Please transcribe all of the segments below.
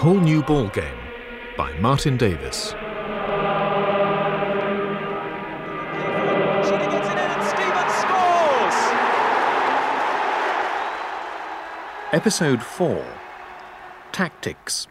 Whole New Ball Game by Martin Davis. Shooting gets it in and Stevens scores! Episode 4 Tactics.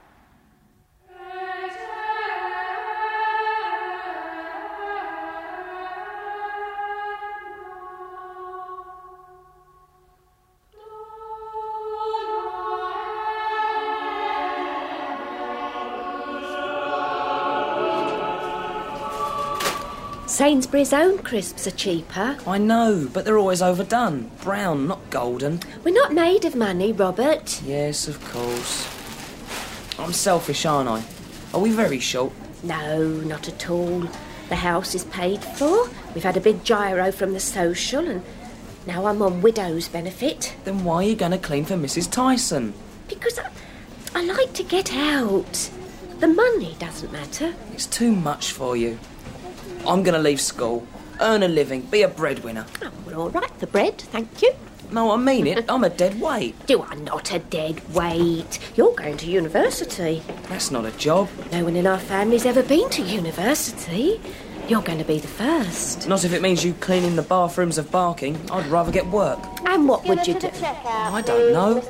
Sainsbury's own crisps are cheaper. I know, but they're always overdone. Brown, not golden. We're not made of money, Robert. Yes, of course. I'm selfish, aren't I? Are we very short? No, not at all. The house is paid for. We've had a big giro from the social, and now I'm on widow's benefit. Then why are you going to clean for Mrs. Tyson? Because I, I like to get out. The money doesn't matter. It's too much for you. I'm going to leave school, earn a living, be a breadwinner. Oh, we're all right for bread, thank you. No, I mean it. I'm a dead weight. You are not a dead weight. You're going to university. That's not a job. No one in our family's ever been to university. You're going to be the first. Not if it means you cleaning the bathrooms of Barking. I'd rather get work. And what would you do? I don't know.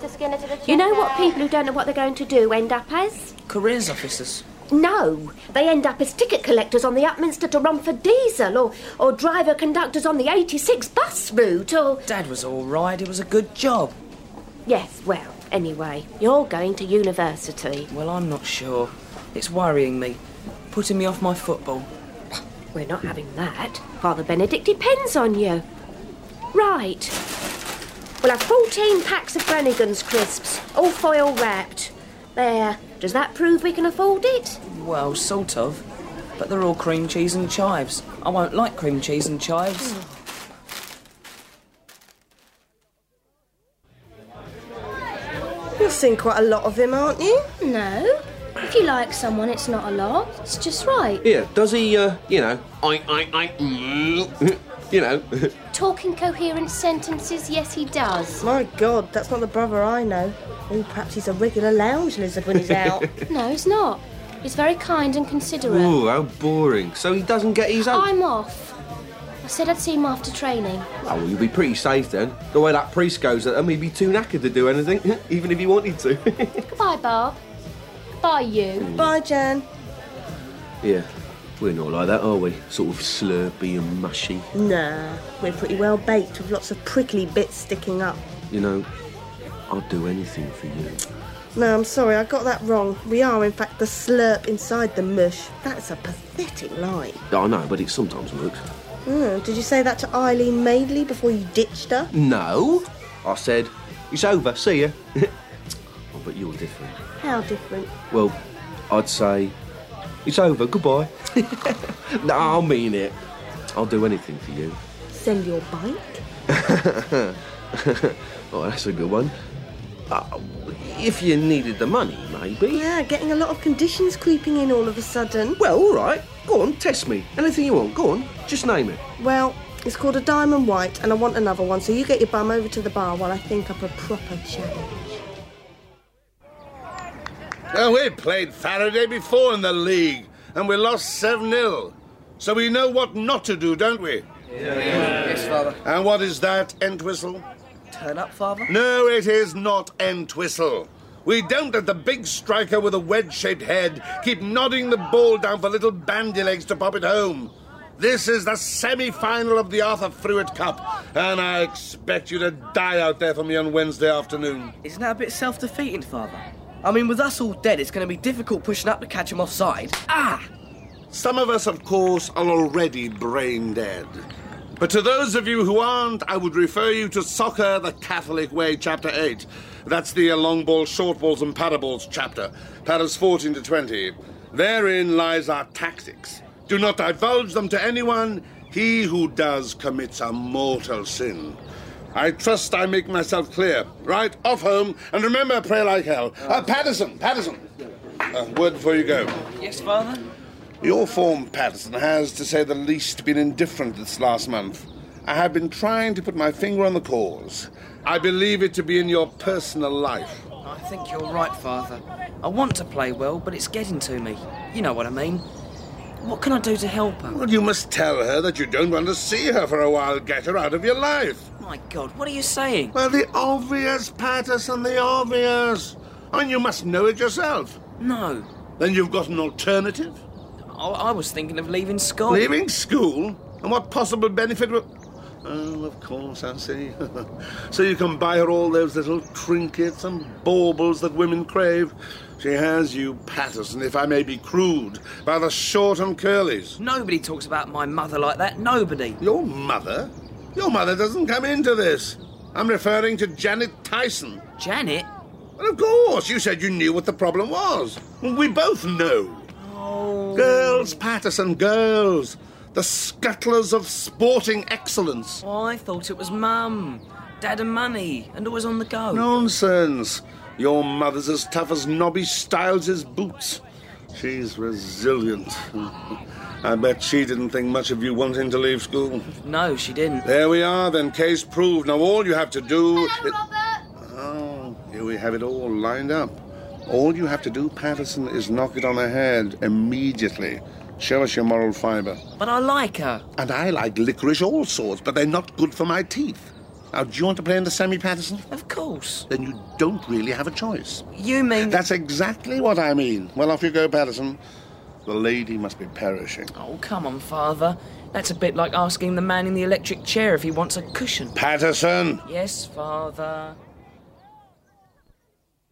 You know what people who don't know what they're going to do end up as? Careers officers. No, they end up as ticket collectors on the Upminster to Romford Diesel, or, or driver conductors on the 86 bus route, or. Dad was all right. It was a good job. Yes, well, anyway, you're going to university. Well, I'm not sure. It's worrying me. Putting me off my football. We're not having that. Father Benedict depends on you. Right. We'll have 14 packs of Brannigan's crisps, all foil wrapped. There. Does that prove we can afford it? Well, sort of. But they're all cream cheese and chives. I won't like cream cheese and chives. You've seen quite a lot of him, aren't you? No. If you like someone, it's not a lot. It's just right. Yeah, does he, uh, you know, I, I, I, you know, Talking coherent sentences, yes, he does. My God, that's not the brother I know. Oh, perhaps he's a regular lounge lizard when he's out. No, he's not. He's very kind and considerate. ooh, how boring. So he doesn't get his own. I'm off. I said I'd see him after training. Oh, well, you'll be pretty safe then. The way that priest goes at him, he'd be too knackered to do anything, even if he wanted to. Goodbye, Barb. Bye, you. Bye, Jan. yeah, we're not like that, are we? Sort of slurpy and mushy. Nah, we're pretty well baked with lots of prickly bits sticking up. You know, I'd do anything for you. No, I'm sorry, I got that wrong. We are, in fact, the slurp inside the mush. That's a pathetic lie. I know, but it sometimes works. Hmm, did you say that to Eileen Madeley before you ditched her? No, I said, it's over, see ya. oh, but you're different. How different? Well, I'd say, it's over, goodbye. no, I mean it. I'll do anything for you. Send your bike? oh, that's a good one. Uh, if you needed the money, maybe. Yeah, getting a lot of conditions creeping in all of a sudden. Well, all right. Go on, test me. Anything you want. Go on. Just name it. Well, it's called a diamond white, and I want another one, so you get your bum over to the bar while I think up a proper challenge. Well, we played Faraday before in the league, and we lost 7 0. So we know what not to do, don't we? Yes, Father. And what is that, Entwistle? Turn up, Father? No, it is not Entwistle. We don't let the big striker with a wedge shaped head keep nodding the ball down for little bandy legs to pop it home. This is the semi final of the Arthur Fruitt Cup, and I expect you to die out there for me on Wednesday afternoon. Isn't that a bit self defeating, Father? I mean, with us all dead, it's going to be difficult pushing up to catch him offside. Ah! Some of us, of course, are already brain dead. But to those of you who aren't, I would refer you to Soccer the Catholic Way, Chapter 8. That's the long balls, short balls, and paraballs chapter, paras 14 to 20. Therein lies our tactics. Do not divulge them to anyone. He who does commits a mortal sin. I trust I make myself clear. Right, off home, and remember, pray like hell. Uh, Patterson, Patterson. A word before you go. Yes, Father? Your form, Patterson, has, to say the least, been indifferent this last month. I have been trying to put my finger on the cause. I believe it to be in your personal life. I think you're right, Father. I want to play well, but it's getting to me. You know what I mean. What can I do to help her? Well, you must tell her that you don't want to see her for a while. Get her out of your life. My God, what are you saying? Well, the obvious, Patterson, the obvious. I mean, you must know it yourself. No. Then you've got an alternative? I, I was thinking of leaving school. Leaving school? And what possible benefit will... Oh, of course, I see. so you can buy her all those little trinkets and baubles that women crave. She has you, Patterson, if I may be crude, by the short and curlies. Nobody talks about my mother like that. Nobody. Your mother? Your mother doesn't come into this. I'm referring to Janet Tyson. Janet? Well, of course, you said you knew what the problem was. We both know. Oh. Girls, Patterson, girls. The scuttlers of sporting excellence. Oh, I thought it was Mum. Dad and Money, and always on the go. Nonsense. Your mother's as tough as Nobby Stiles' boots. She's resilient. I bet she didn't think much of you wanting to leave school. No, she didn't. There we are, then case proved. Now all you have to do. Hello, Robert. Oh, here we have it all lined up. All you have to do, Patterson, is knock it on the head immediately. Show us your moral fibre. But I like her. And I like licorice all sorts, but they're not good for my teeth. Now, do you want to play in the semi, Patterson? Of course. Then you don't really have a choice. You mean. That's exactly what I mean. Well, off you go, Patterson. The lady must be perishing. Oh, come on, Father. That's a bit like asking the man in the electric chair if he wants a cushion. Patterson! Yes, Father.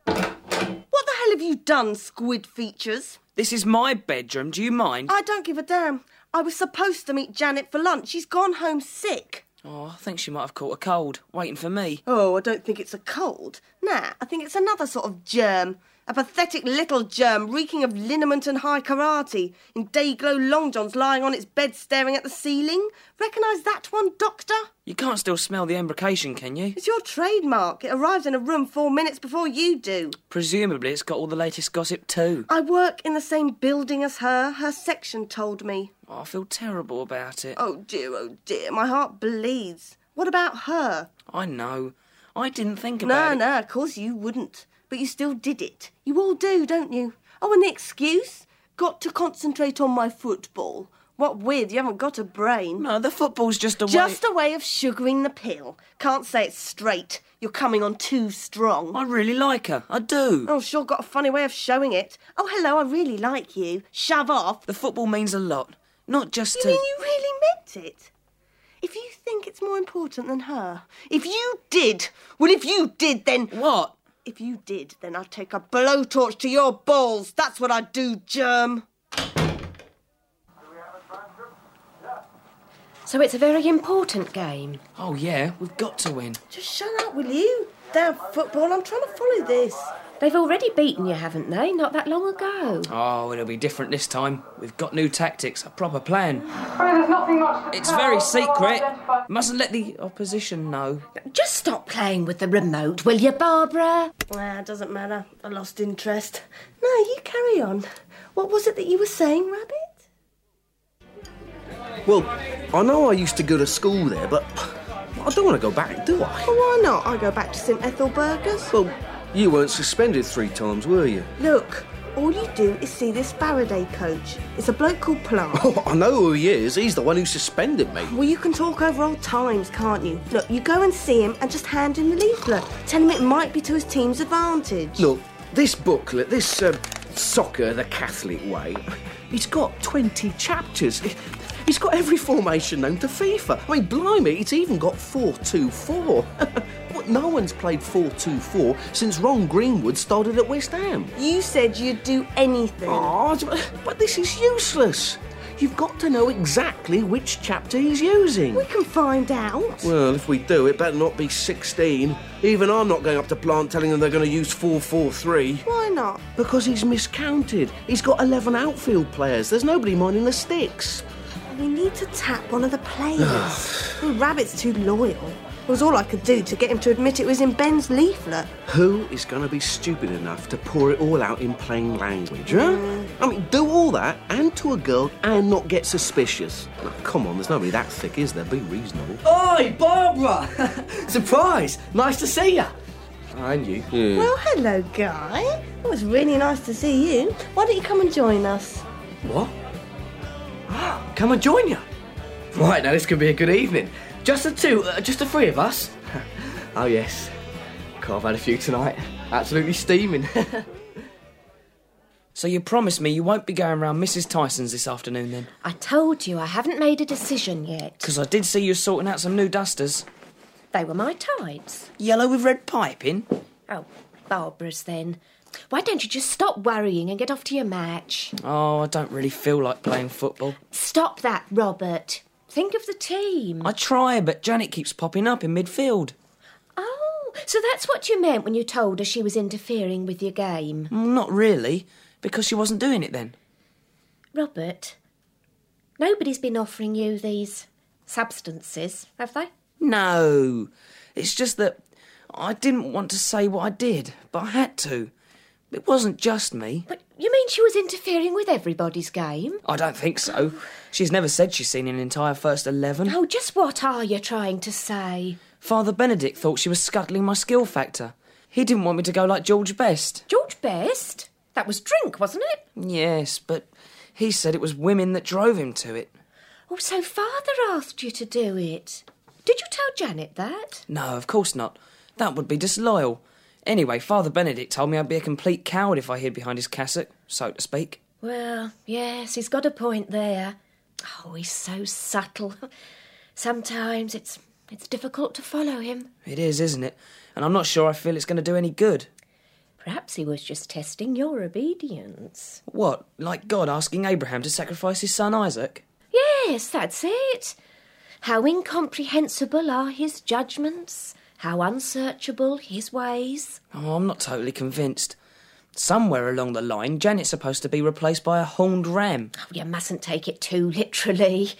What the hell have you done, Squid Features? This is my bedroom. Do you mind? I don't give a damn. I was supposed to meet Janet for lunch. She's gone home sick. Oh, I think she might have caught a cold, waiting for me. Oh, I don't think it's a cold. Nah, I think it's another sort of germ. A pathetic little germ reeking of liniment and Hai Karate, in day-glow long johns lying on its bed staring at the ceiling. Recognise that one, Doctor? You can't still smell the embrocation, can you? It's your trademark. It arrives in a room four minutes before you do. Presumably it's got all the latest gossip too. I work in the same building as her. Her section told me. Oh, I feel terrible about it. Oh dear, oh dear, my heart bleeds. What about her? I know. I didn't think No, about it. No, no, of course you wouldn't. But you still did it. You all do, don't you? Oh, and the excuse? Got to concentrate on my football. What with? You haven't got a brain. No, the football's just a way. Just a way of sugaring the pill. Can't say it straight. You're coming on too strong. I really like her. I do. Oh, sure got a funny way of showing it. Oh, hello, I really like you. Shove off. The football means a lot. Not just You to. mean you really meant it? If you think it's more important than her, if you did, well, if you did, then What? If you did, then I'd take a blowtorch to your balls. That's what I'd do, germ. So it's a very important game. Oh, yeah, we've got to win. Just shut up, will you? Damn football, I'm trying to follow this. They've already beaten you, haven't they? Not that long ago. Oh, it'll be different this time. We've got new tactics, a proper plan. Oh, there's nothing much. It's very secret. Mustn't let the opposition know. Just stop playing with the remote, will you, Barbara? Nah, doesn't matter. I lost interest. No, you carry on. What was it that you were saying, Rabbit? Well, I know I used to go to school there, but I don't want to go back, do I? Well, why not? I go back to St Ethelburga's. Well, you weren't suspended three times, were you? Look, all you do is see this Faraday coach. It's a bloke called Plant. Oh, I know who he is. He's the one who suspended me. Well, you can talk over old times, can't you? Look, you go and see him and just hand him the leaflet. Tell him it might be to his team's advantage. Look, this booklet, this um, Soccer the Catholic Way, it's got 20 chapters. It's got every formation known to FIFA. I mean, blimey, it's even got 4-2-4. what, no one's played 4-2-4 since Ron Greenwood started at West Ham. You said you'd do anything. Oh, but this is useless. You've got to know exactly which chapter he's using. We can find out. Well, if we do, it better not be 16. Even I'm not going up to Plant telling them they're going to use 4-4-3. Why not? Because he's miscounted. He's got 11 outfield players. There's nobody minding the sticks. We need to tap one of the players. the Rabbit's too loyal. It was all I could do to get him to admit it was in Ben's leaflet. Who is going to be stupid enough to pour it all out in plain language, huh? Mm. I mean, do all that and to a girl and not get suspicious. Now, come on, there's nobody that thick, is there? Be reasonable. Oi, Barbara! Surprise! Nice to see you. And you? Yeah. Well, hello, Guy. It was really nice to see you. Why don't you come and join us? What? Come and join you. Right, now this could be a good evening. Just the two, uh, just the three of us. oh, yes. God, I've had a few tonight. Absolutely steaming. so you promise me you won't be going round Mrs. Tyson's this afternoon then? I told you I haven't made a decision yet. Because I did see you sorting out some new dusters. They were my tights. Yellow with red piping? Oh, Barbara's then. Why don't you just stop worrying and get off to your match? Oh, I don't really feel like playing football. Stop that, Robert. Think of the team. I try, but Janet keeps popping up in midfield. Oh, so that's what you meant when you told her she was interfering with your game. Mm, Not really, because she wasn't doing it then. Robert, nobody's been offering you these substances, have they? No, it's just that I didn't want to say what I did, but I had to. It wasn't just me. But you mean she was interfering with everybody's game? I don't think so. She's never said she's seen an entire first 11. Oh, just what are you trying to say? Father Benedict thought she was scuttling my skill factor. He didn't want me to go like George Best. George Best? That was drink, wasn't it? Yes, but he said it was women that drove him to it. Oh, so father asked you to do it. Did you tell Janet that? No, of course not. That would be disloyal. Anyway, Father Benedict told me I'd be a complete coward if I hid behind his cassock, so to speak. Well, yes, he's got a point there. Oh, he's so subtle. Sometimes it's it's difficult to follow him. It is, isn't it? And I'm not sure I feel it's going to do any good. Perhaps he was just testing your obedience. What? Like God asking Abraham to sacrifice his son Isaac? Yes, that's it. How incomprehensible are his judgments, how unsearchable his ways. Oh, I'm not totally convinced. Somewhere along the line, Janet's supposed to be replaced by a horned ram. Oh, you mustn't take it too literally.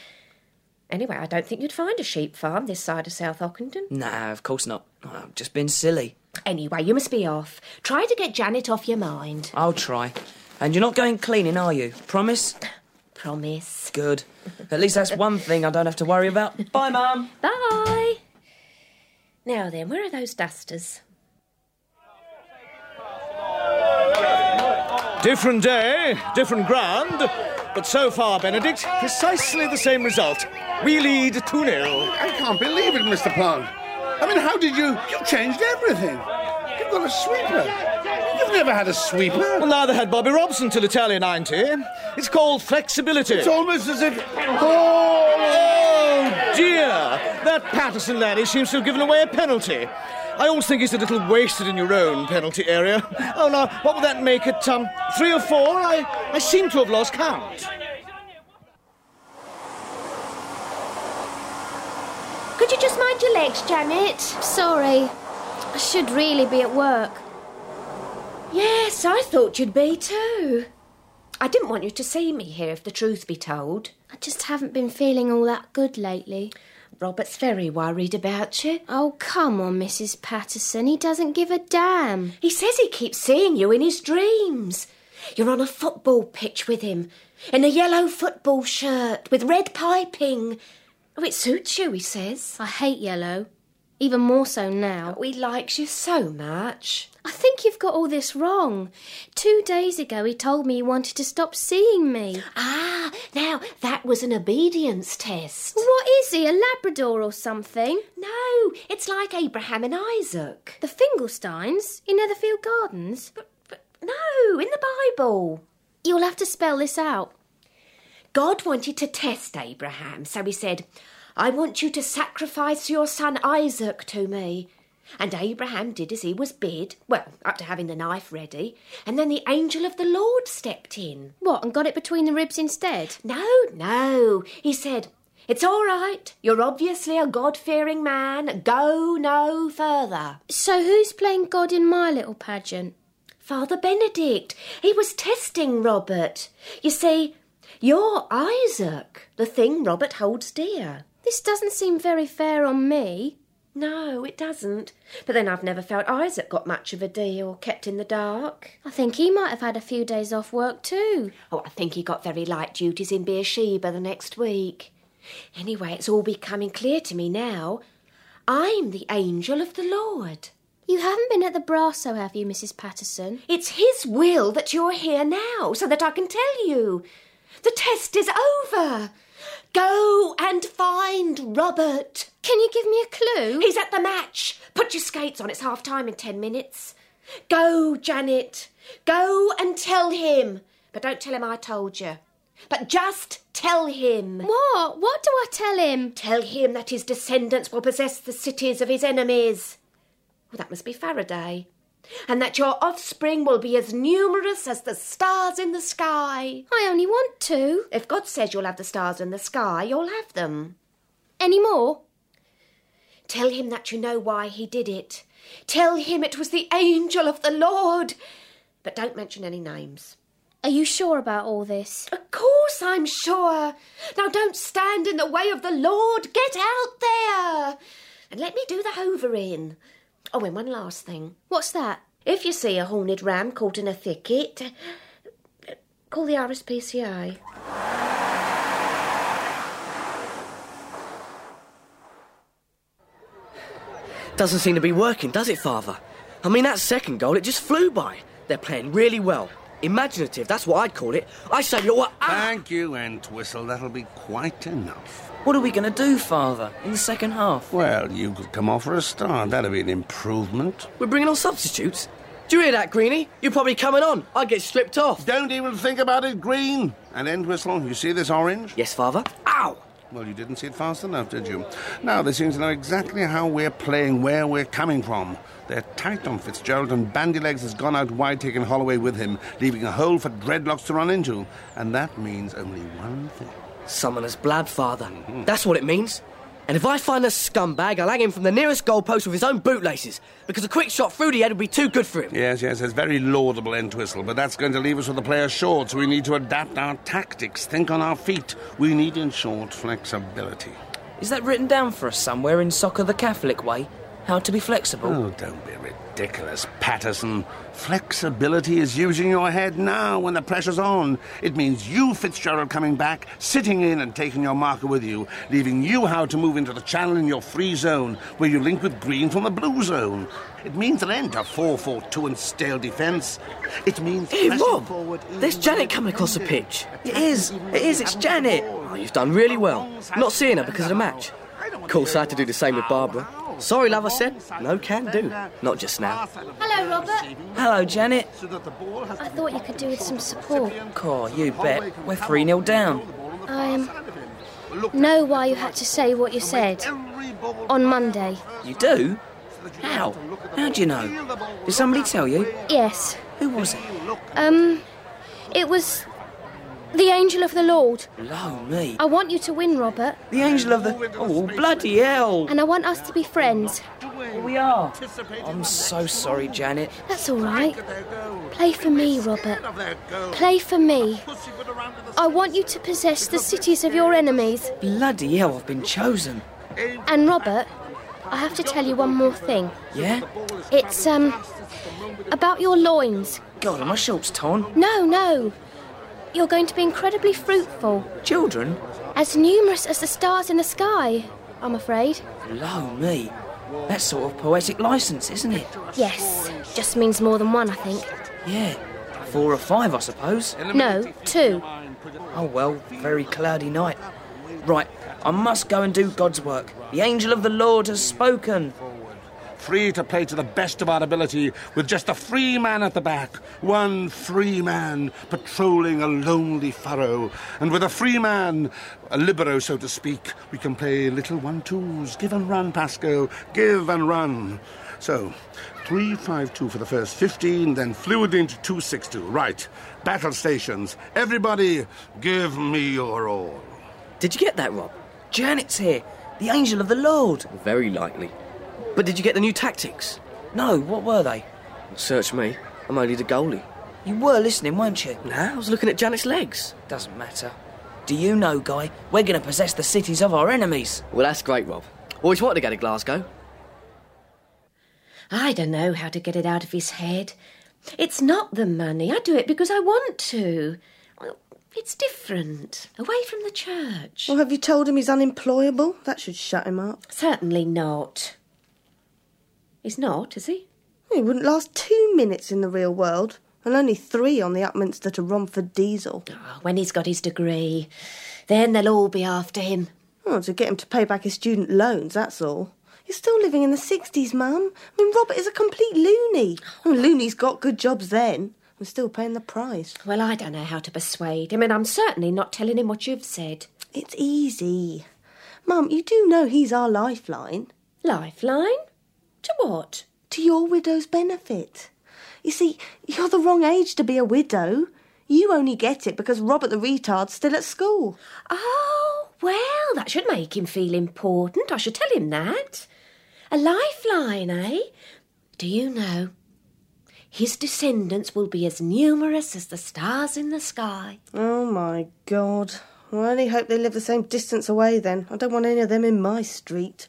Anyway, I don't think you'd find a sheep farm this side of South Ockenden. Nah, of course not. I've just been silly. Anyway, you must be off. Try to get Janet off your mind. I'll try. And you're not going cleaning, are you? Promise? Promise. Good. At least that's one thing I don't have to worry about. Bye, Mum. Bye. Now then, where are those dusters? Different day, different ground, but so far, Benedict, precisely the same result. We lead 2 0. I can't believe it, Mr. Pond. I mean, how did you. You changed everything. You've got a sweeper. You've never had a sweeper. Well, neither had Bobby Robson till Italia 90. It's called flexibility. It's almost as if. Oh, dear! That Patterson laddie seems to have given away a penalty. I always think he's a little wasted in your own penalty area. Oh, now, what would that make it? Um, three or four? I, I seem to have lost count. Could you just mind your legs, Janet? Sorry. I should really be at work. Yes, I thought you'd be too. I didn't want you to see me here, if the truth be told. I just haven't been feeling all that good lately. Robert's very worried about you. Oh, come on, Mrs. Patterson. He doesn't give a damn. He says he keeps seeing you in his dreams. You're on a football pitch with him, in a yellow football shirt with red piping. Oh, it suits you, he says. I hate yellow. Even more so now. Oh, he likes you so much. I think you've got all this wrong. Two days ago, he told me he wanted to stop seeing me. Ah, now that was an obedience test. What is he, a Labrador or something? No, it's like Abraham and Isaac. The Fingelsteins in Netherfield Gardens? But, but no, in the Bible. You'll have to spell this out. God wanted to test Abraham, so he said, I want you to sacrifice your son Isaac to me. And Abraham did as he was bid, well, up to having the knife ready, and then the angel of the Lord stepped in. What, and got it between the ribs instead? No, no. He said, It's all right. You're obviously a God fearing man. Go no further. So who's playing God in my little pageant? Father Benedict. He was testing Robert. You see, you're Isaac, the thing Robert holds dear. This doesn't seem very fair on me. No, it doesn't. But then I've never felt Isaac got much of a deal, kept in the dark. I think he might have had a few days off work too. Oh, I think he got very light duties in Beersheba the next week. Anyway, it's all becoming clear to me now. I'm the angel of the Lord. You haven't been at the Brasso, have you, Mrs. Patterson? It's his will that you're here now, so that I can tell you. The test is over. Go and find Robert. Can you give me a clue? He's at the match. Put your skates on. It's half time in ten minutes. Go, Janet. Go and tell him. But don't tell him I told you. But just tell him. What? What do I tell him? Tell him that his descendants will possess the cities of his enemies. Well, that must be Faraday. And that your offspring will be as numerous as the stars in the sky. I only want two. If God says you'll have the stars in the sky, you'll have them. Any more? Tell him that you know why he did it. Tell him it was the angel of the Lord. But don't mention any names. Are you sure about all this? Of course I'm sure. Now don't stand in the way of the Lord. Get out there. And let me do the hovering. Oh, and one last thing. What's that? If you see a horned ram caught in a thicket, call the RSPCA. Doesn't seem to be working, does it, Father? I mean, that second goal, it just flew by. They're playing really well. Imaginative, that's what I'd call it. I say you're what. Ah! Thank you, Entwistle. That'll be quite enough. What are we going to do, Father, in the second half? Well, you could come off for a start. That'd be an improvement. We're bringing on substitutes. Do you hear that, Greenie? You're probably coming on. I'd get stripped off. Don't even think about it, Green. And Entwistle, you see this orange? Yes, Father. Ow! Well, you didn't see it fast enough, did you? Now, they seem to know exactly how we're playing, where we're coming from. They're tight on Fitzgerald, and Bandylegs has gone out wide, taking Holloway with him, leaving a hole for Dreadlocks to run into. And that means only one thing. Summoner's blab, Father. That's what it means. And if I find a scumbag, I'll hang him from the nearest goalpost with his own bootlaces, because a quick shot through the head would be too good for him. Yes, yes, it's very laudable, Entwistle, but that's going to leave us with the players short, so we need to adapt our tactics, think on our feet. We need, in short, flexibility. Is that written down for us somewhere in Soccer the Catholic Way? How to be flexible? Oh, don't be ridiculous, Patterson. Flexibility is using your head now when the pressure's on. It means you, Fitzgerald, coming back, sitting in and taking your marker with you, leaving you how to move into the channel in your free zone, where you link with green from the blue zone. It means an end to 4-4-2 and stale defence. It means Hey, Rob! forward. There's Janet coming across the pitch. It is. It is. It's Janet. Oh, you've done really well. Not seeing her because of the match. Of course, I had to do the same with Barbara. Sorry, love, I said. No can do. Not just now. Hello, Robert. Hello, Janet. I thought you could do with some support. Core, you bet. We're 3 0 down. I um, know why you had to say what you said on Monday. You do? How? How do you know? Did somebody tell you? Yes. Who was it? Um, it was the angel of the Lord. Blow me. I want you to win, Robert, The angel of the. Oh, bloody hell. and I want us to be friends. We are. I'm so sorry, Janet. That's all right. Play for me, Robert. Play for me. I want you to possess the cities of your enemies. Bloody hell, I've been chosen. And Robert, I have to tell you one more thing. Yeah? It's um about your loins. God, are my shorts torn? No, no. You're going to be incredibly fruitful, Children? as numerous as the stars in the sky. I'm afraid. Blow me. That's sort of poetic license, isn't it? Yes, just means more than one, I think. Yeah. Four or five, I suppose. No, two. Oh well, very cloudy night. Right, I must go and do God's work. The angel of the Lord has spoken. Free to play to the best of our ability with just a free man at the back. One free man patrolling a lonely furrow. And with a free man, a libero, so to speak, we can play little one-twos. Give and run, Pasco. Give and run. So, 352 for the first 15, then fluid into 262. Right. Battle stations. Everybody, give me your all. Did you get that, Rob? Janet's here. The angel of the Lord. Very likely. But did you get the new tactics? No, what were they? Search me. I'm only the goalie. You were listening, weren't you? No, I was looking at Janet's legs. Doesn't matter. Do you know, Guy, we're going to possess the cities of our enemies. Well, that's great, Rob. Always wanted to go to Glasgow. I don't know how to get it out of his head. It's not the money. I do it because I want to. Well, it's different. Away from the church. Well, have you told him he's unemployable? That should shut him up. Certainly not. He's not, is he? He wouldn't last two minutes in the real world, and only three on the Upminster to Romford diesel. Oh, when he's got his degree, then they'll all be after him. Oh, to get him to pay back his student loans, that's all. You're still living in the 60s, Mum. I mean, Robert is a complete loony. I mean, loonies got good jobs then. I'm still paying the price. Well, I don't know how to persuade him, and I'm certainly not telling him what you've said. It's easy. Mum, you do know he's our lifeline. Lifeline? To what? To your widow's benefit. You see, you're the wrong age to be a widow. You only get it because Robert the retard's still at school. Oh, well, that should make him feel important. I should tell him that. A lifeline, eh? Do you know? His descendants will be as numerous as the stars in the sky. Oh, my God. I only hope they live the same distance away then. I don't want any of them in my street.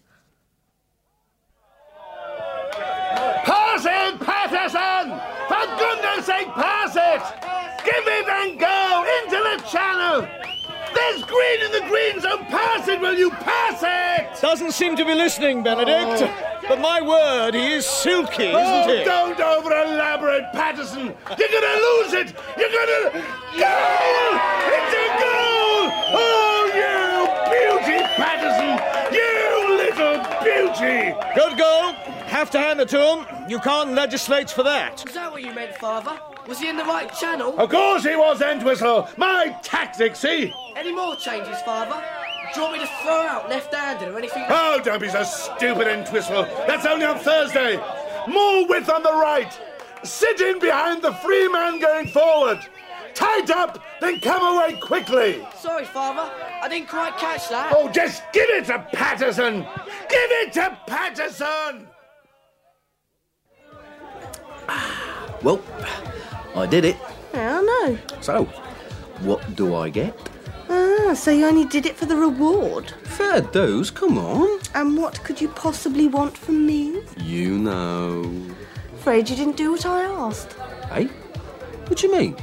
Pass it, Patterson! For goodness sake, pass it! Give it and go into the channel! There's green in the green zone! Pass it, will you? Pass it! Doesn't seem to be listening, Benedict. Oh. But my word, he is silky, isn't oh, he? don't over elaborate, Patterson! You're gonna lose it! You're gonna. Goal! It's a goal! Oh, you beauty, Patterson! You little beauty! Good goal. Have to hand it to him. You can't legislate for that. Is that what you meant, Father? Was he in the right channel? Of course he was, Entwistle! My tactics, see? Any more changes, Father? Do you want me to throw out left-handed or anything? Oh, don't be so stupid, Entwistle. That's only on Thursday. More width on the right. Sit in behind the free man going forward. Tight up, then come away quickly. Sorry, Father. I didn't quite catch that. Oh, just give it to Patterson. Give it to Patterson. Well, I did it. I know. So, what do I get? Ah, so you only did it for the reward. Fair dues, come on. And what could you possibly want from me? You know. Afraid you didn't do what I asked. Hey? What do you mean?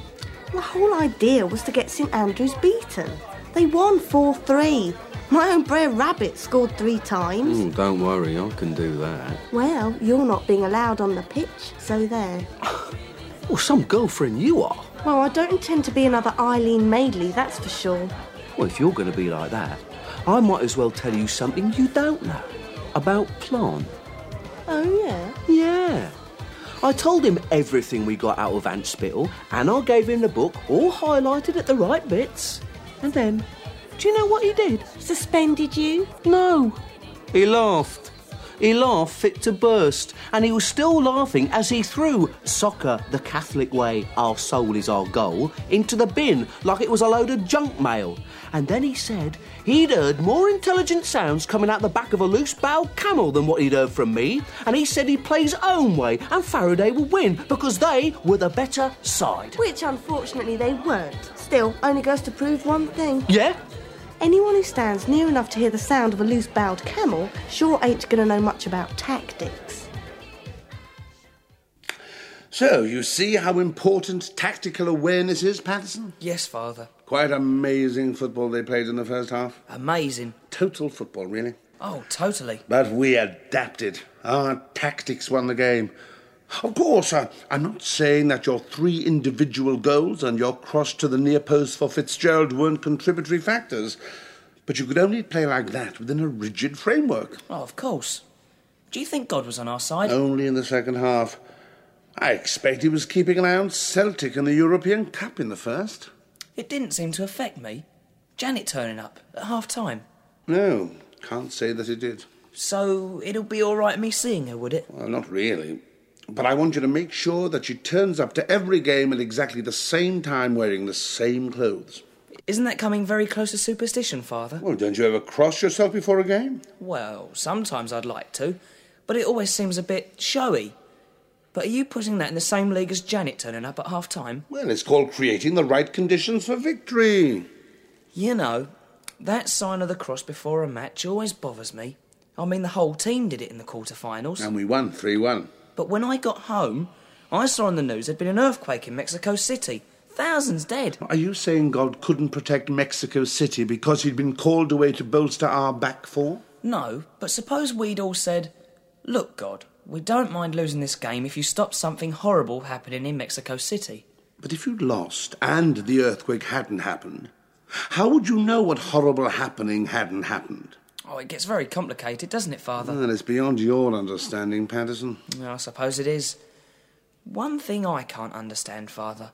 The whole idea was to get St Andrews beaten. They won 4 3. My own Brer Rabbit scored three times. Oh, don't worry, I can do that. Well, you're not being allowed on the pitch, so there. Well, some girlfriend you are. Well, I don't intend to be another Eileen Maidley, that's for sure. Well, if you're going to be like that, I might as well tell you something you don't know about Plant. Oh, yeah? Yeah. I told him everything we got out of Entwistle, and I gave him the book, all highlighted at the right bits. And then, do you know what he did? Suspended you? No. He laughed. He laughed fit to burst, and he was still laughing as he threw Soccer the Catholic Way, Our Soul is Our Goal, into the bin like it was a load of junk mail. And then he said he'd heard more intelligent sounds coming out the back of a loose bowed camel than what he'd heard from me, and he said he'd play his own way and Faraday would win because they were the better side. Which, unfortunately, they weren't. Still, only goes to prove one thing. Yeah? Anyone who stands near enough to hear the sound of a loose bowed camel sure ain't going to know much about tactics. So, you see how important tactical awareness is, Patterson? Yes, Father. Quite amazing football they played in the first half. Amazing. Total football, really. Oh, totally. But we adapted. Our tactics won the game. Of course, I, I'm not saying that your three individual goals and your cross to the near post for Fitzgerald weren't contributory factors, but you could only play like that within a rigid framework. Oh, of course. Do you think God was on our side? Only in the second half. I expect he was keeping an eye on Celtic and the European Cup in the first. It didn't seem to affect me. Janet turning up at half time. No, can't say that it did. So it'll be all right me seeing her, would it? Well, not really. But I want you to make sure that she turns up to every game at exactly the same time wearing the same clothes. Isn't that coming very close to superstition, Father? Well, don't you ever cross yourself before a game? Well, sometimes I'd like to, but it always seems a bit showy. But are you putting that in the same league as Janet turning up at half time? Well, it's called creating the right conditions for victory. You know, that sign of the cross before a match always bothers me. I mean, the whole team did it in the quarterfinals. And we won 3 1. But when I got home, I saw on the news there'd been an earthquake in Mexico City. Thousands dead. Are you saying God couldn't protect Mexico City because he'd been called away to bolster our back four? No, but suppose we'd all said, Look, God, we don't mind losing this game if you stop something horrible happening in Mexico City. But if you'd lost and the earthquake hadn't happened, how would you know what horrible happening hadn't happened? Oh, it gets very complicated, doesn't it, Father? Well, it's beyond your understanding, Patterson. Yeah, I suppose it is. One thing I can't understand, Father.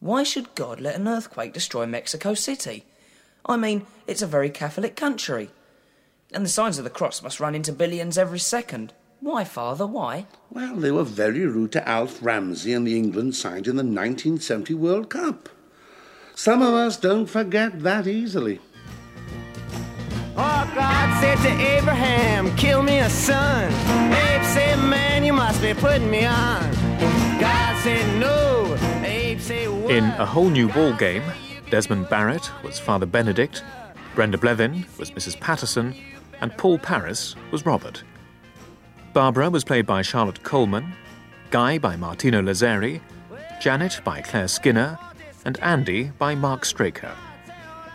Why should God let an earthquake destroy Mexico City? I mean, it's a very Catholic country. And the signs of the cross must run into billions every second. Why, Father, why? Well, they were very rude to Alf Ramsey and the England side in the 1970 World Cup. Some of us don't forget that easily. Said to Abraham, kill me a son. Abe said, man, you must be putting me on. God said, no. Abe said, what? In A Whole New Ball Game, Desmond Barrit was Father Benedict, Brenda Blethyn was Mrs. Patterson, and Paul Paris was Robert. Barbara was played by Charlotte Coleman, Guy by Martino Lazzeri, Janet by Claire Skinner, and Andy by Mark Straker,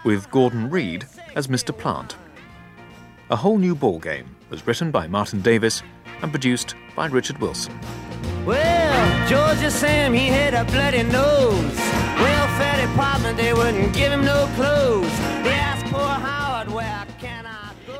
with Gordon Reid as Mr. Plant. A Whole New Ball Game was written by Martin Davis and produced by Richard Wilson. Well, Georgia Sam, he had a bloody nose. Welfare department, they wouldn't give him no clothes. They asked poor Howard where